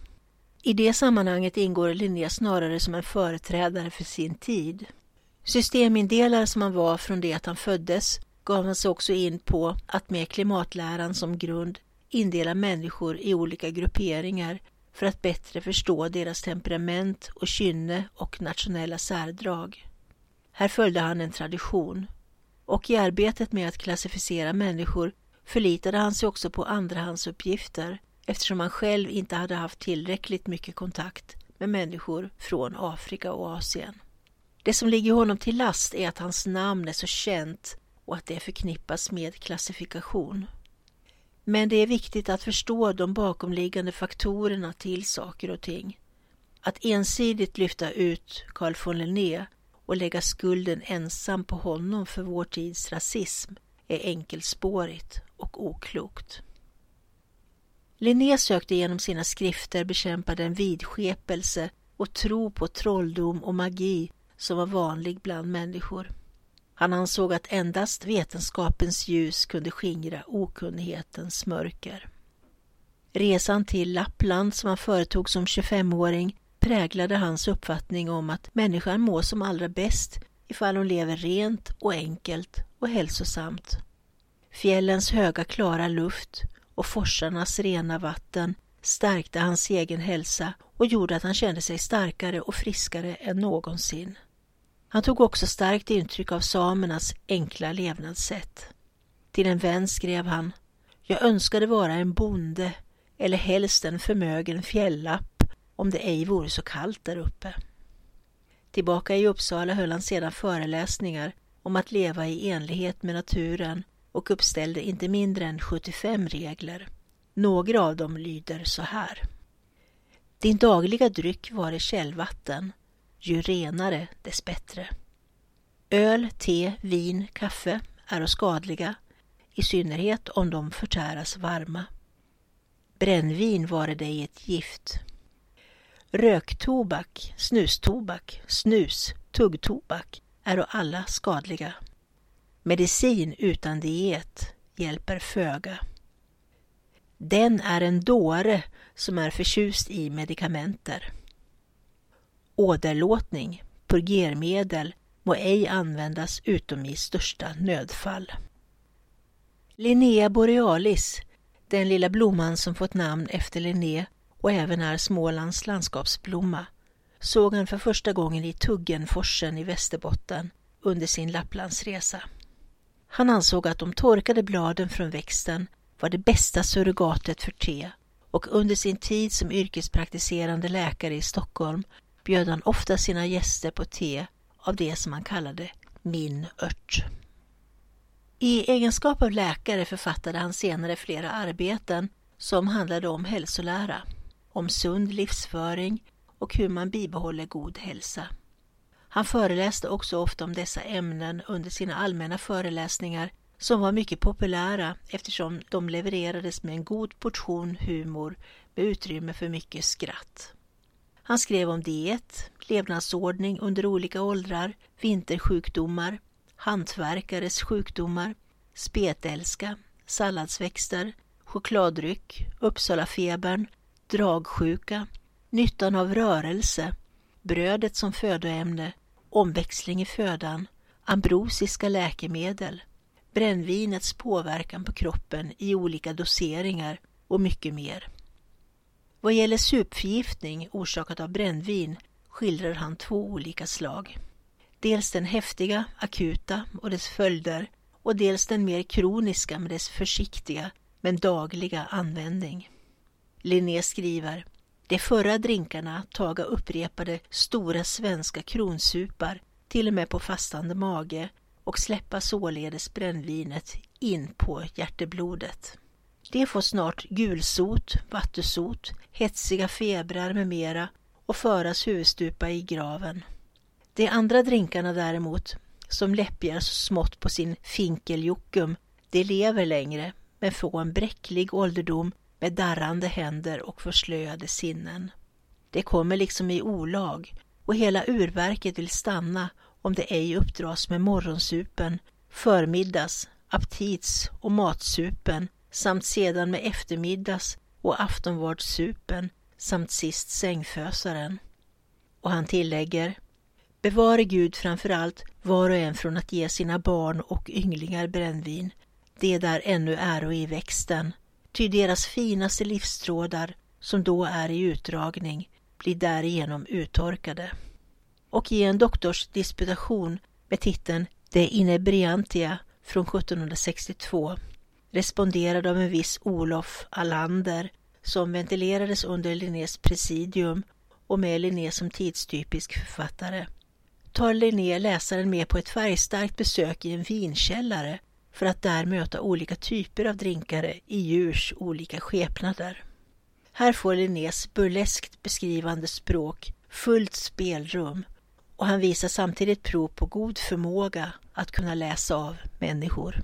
I det sammanhanget ingår Linné snarare som en företrädare för sin tid. Systemindelare som han var från det att han föddes gav han sig också in på att med klimatläran som grund indela människor i olika grupperingar för att bättre förstå deras temperament och kynne och nationella särdrag. Här följde han en tradition och i arbetet med att klassificera människor förlitade han sig också på andrahandsuppgifter eftersom han själv inte hade haft tillräckligt mycket kontakt med människor från Afrika och Asien. Det som ligger honom till last är att hans namn är så känt och att det förknippas med klassifikation. Men det är viktigt att förstå de bakomliggande faktorerna till saker och ting. Att ensidigt lyfta ut Carl von Linné och lägga skulden ensam på honom för vår tids rasism är enkelspårigt och oklokt. Linné sökte genom sina skrifter bekämpa den vidskepelse och tro på trolldom och magi som var vanlig bland människor. Han ansåg att endast vetenskapens ljus kunde skingra okunnighetens mörker. Resan till Lappland som han företog som 25-åring präglade hans uppfattning om att människan mår som allra bäst ifall hon lever rent och enkelt och hälsosamt. Fjällens höga klara luft och forsarnas rena vatten stärkte hans egen hälsa och gjorde att han kände sig starkare och friskare än någonsin. Han tog också starkt intryck av samernas enkla levnadssätt. Till en vän skrev han Jag önskade vara en bonde eller helst en förmögen fjällapp om det ej vore så kallt där uppe. Tillbaka i Uppsala höll han sedan föreläsningar om att leva i enlighet med naturen och uppställde inte mindre än 75 regler. Några av dem lyder så här. Din dagliga dryck vare källvatten ju renare dess bättre. Öl, te, vin, kaffe är skadliga, i synnerhet om de förtäras varma. Brännvin vare dig ett gift. Röktobak, snustobak, snus, tuggtobak är alla skadliga. Medicin utan diet hjälper föga. Den är en dåre som är förtjust i medikamenter. Åderlåtning, purgermedel, må ej användas utom i största nödfall. Linnea borealis, den lilla blomman som fått namn efter Linné och även är Smålands landskapsblomma, såg han för första gången i Tuggenforsen i Västerbotten under sin Lapplandsresa. Han ansåg att de torkade bladen från växten var det bästa surrogatet för te och under sin tid som yrkespraktiserande läkare i Stockholm bjöd han ofta sina gäster på te av det som han kallade min ört. I egenskap av läkare författade han senare flera arbeten som handlade om hälsolära, om sund livsföring och hur man bibehåller god hälsa. Han föreläste också ofta om dessa ämnen under sina allmänna föreläsningar som var mycket populära eftersom de levererades med en god portion humor med utrymme för mycket skratt. Han skrev om diet, levnadsordning under olika åldrar, vintersjukdomar, hantverkares sjukdomar, spetälska, salladsväxter, chokladdryck, Uppsalafebern, dragsjuka, nyttan av rörelse, brödet som födoämne, omväxling i födan, ambrosiska läkemedel, brännvinets påverkan på kroppen i olika doseringar och mycket mer. Vad gäller supförgiftning orsakat av brännvin skildrar han två olika slag. Dels den häftiga, akuta och dess följder och dels den mer kroniska med dess försiktiga men dagliga användning. Linné skriver De förra drinkarna taga upprepade stora svenska kronsupar till och med på fastande mage och släppa således brännvinet in på hjärteblodet. De får snart gulsot, vattusot, hetsiga febrar med mera och föras huvudstupa i graven. De andra drinkarna däremot, som läppjar så smått på sin finkeljockum, de lever längre men får en bräcklig ålderdom med darrande händer och förslöade sinnen. Det kommer liksom i olag och hela urverket vill stanna om det ej uppdras med morgonsupen, förmiddags, aptits och matsupen samt sedan med eftermiddags och aftonvardssupen samt sist sängfösaren. Och han tillägger Bevare Gud framför allt var och en från att ge sina barn och ynglingar brännvin, det där ännu äro i växten, ty deras finaste livstrådar, som då är i utdragning, blir därigenom uttorkade. Och i en doktorsdisputation med titeln De Inebriantia från 1762 responderad av en viss Olof Allander som ventilerades under Linnés presidium och med Linné som tidstypisk författare tar Linné läsaren med på ett färgstarkt besök i en vinkällare för att där möta olika typer av drinkare i djurs olika skepnader. Här får Linnés burleskt beskrivande språk fullt spelrum och han visar samtidigt prov på god förmåga att kunna läsa av människor.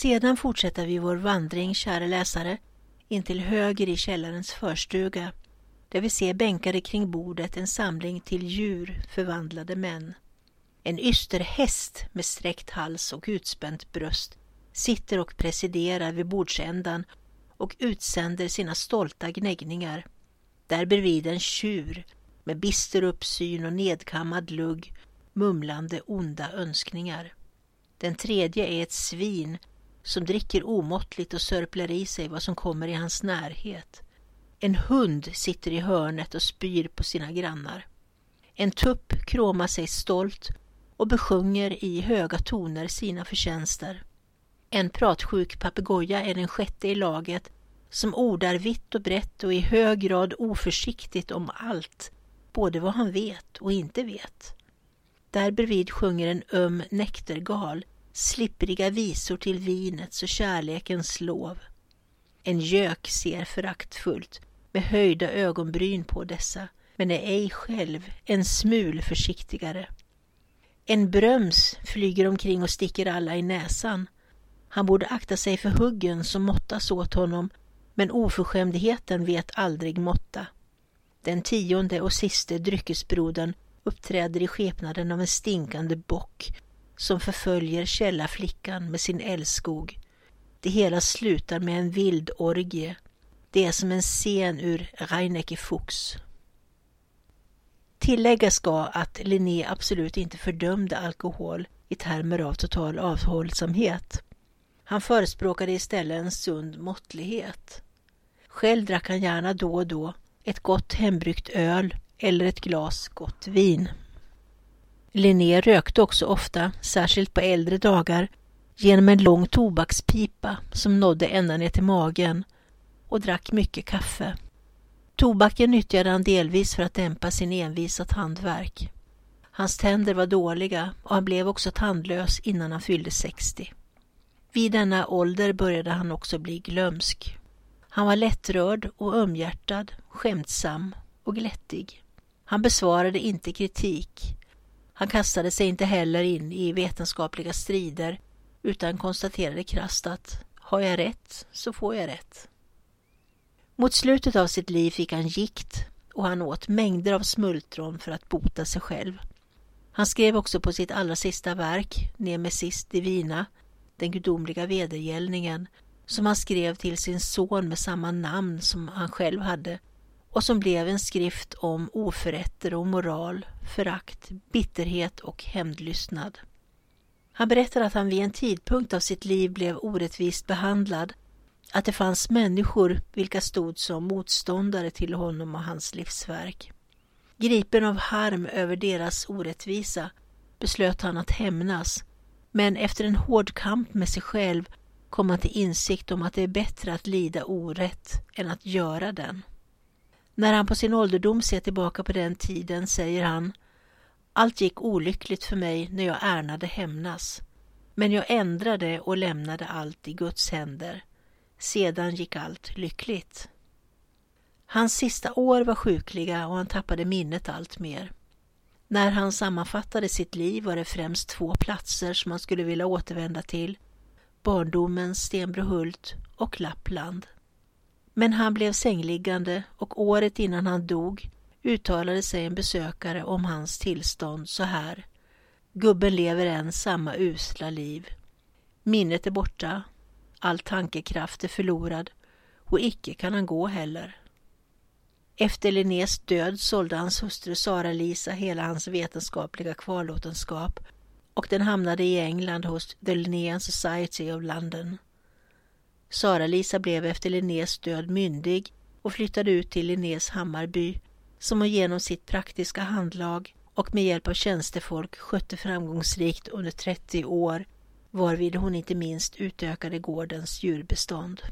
Sedan fortsätter vi vår vandring, kära läsare, in till höger i källarens förstuga där vi ser bänkade kring bordet en samling till djur förvandlade män. En ysterhäst med sträckt hals och utspänt bröst sitter och presiderar vid bordsändan och utsänder sina stolta gnäggningar. Där bredvid en tjur med bister uppsyn och nedkammad lugg mumlande onda önskningar. Den tredje är ett svin som dricker omåttligt och sörplar i sig vad som kommer i hans närhet. En hund sitter i hörnet och spyr på sina grannar. En tupp kråmar sig stolt och besjunger i höga toner sina förtjänster. En pratsjuk papegoja är den sjätte i laget som ordar vitt och brett och i hög grad oförsiktigt om allt, både vad han vet och inte vet. Där bredvid sjunger en öm näktergal slippriga visor till vinets och kärlekens lov. En gök ser föraktfullt med höjda ögonbryn på dessa, men är ej själv en smul försiktigare. En bröms flyger omkring och sticker alla i näsan. Han borde akta sig för huggen som måttas åt honom, men oförskämdheten vet aldrig måtta. Den tionde och siste dryckesbrodern uppträder i skepnaden av en stinkande bock som förföljer källarflickan med sin älskog. Det hela slutar med en vild orgie. Det är som en scen ur Reinecke Fuchs. Tilläggas ska att Linné absolut inte fördömde alkohol i termer av total avhållsamhet. Han förespråkade istället en sund måttlighet. Själv drack han gärna då och då ett gott hembryggt öl eller ett glas gott vin. Linné rökte också ofta, särskilt på äldre dagar, genom en lång tobakspipa som nådde ända ner till magen och drack mycket kaffe. Tobaken nyttjade han delvis för att dämpa sin envisa tandvärk. Hans tänder var dåliga och han blev också tandlös innan han fyllde 60. Vid denna ålder började han också bli glömsk. Han var lättrörd och ömhjärtad, skämtsam och glättig. Han besvarade inte kritik. Han kastade sig inte heller in i vetenskapliga strider utan konstaterade krasst att har jag rätt så får jag rätt. Mot slutet av sitt liv fick han gikt och han åt mängder av smultron för att bota sig själv. Han skrev också på sitt allra sista verk, Nemesis Divina, den gudomliga vedergällningen, som han skrev till sin son med samma namn som han själv hade och som blev en skrift om oförrätter och moral, förakt, bitterhet och hämndlystnad. Han berättar att han vid en tidpunkt av sitt liv blev orättvist behandlad, att det fanns människor vilka stod som motståndare till honom och hans livsverk. Gripen av harm över deras orättvisa beslöt han att hämnas, men efter en hård kamp med sig själv kom han till insikt om att det är bättre att lida orätt än att göra den. När han på sin ålderdom ser tillbaka på den tiden säger han Allt gick olyckligt för mig när jag ärnade hämnas. Men jag ändrade och lämnade allt i Guds händer. Sedan gick allt lyckligt. Hans sista år var sjukliga och han tappade minnet allt mer. När han sammanfattade sitt liv var det främst två platser som han skulle vilja återvända till. Barndomens Stenbrohult och Lappland. Men han blev sängliggande och året innan han dog uttalade sig en besökare om hans tillstånd så här. Gubben lever än samma usla liv. Minnet är borta, all tankekraft är förlorad och icke kan han gå heller. Efter Linnés död sålde hans hustru Sara-Lisa hela hans vetenskapliga kvarlåtenskap och den hamnade i England hos The Linnean Society of London. Sara-Lisa blev efter Linnés död myndig och flyttade ut till Linnés Hammarby som hon genom sitt praktiska handlag och med hjälp av tjänstefolk skötte framgångsrikt under 30 år varvid hon inte minst utökade gårdens djurbestånd.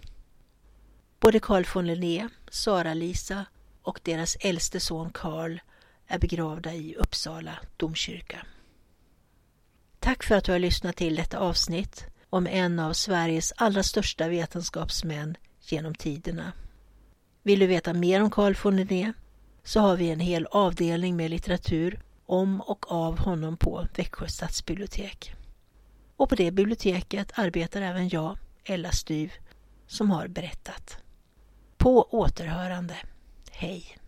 Både Carl von Linné, Sara-Lisa och deras äldste son Carl är begravda i Uppsala domkyrka. Tack för att du har lyssnat till detta avsnitt om en av Sveriges allra största vetenskapsmän genom tiderna. Vill du veta mer om Carl von Linné så har vi en hel avdelning med litteratur om och av honom på Växjö stadsbibliotek. Och på det biblioteket arbetar även jag, Ella Styv, som har berättat. På återhörande. Hej!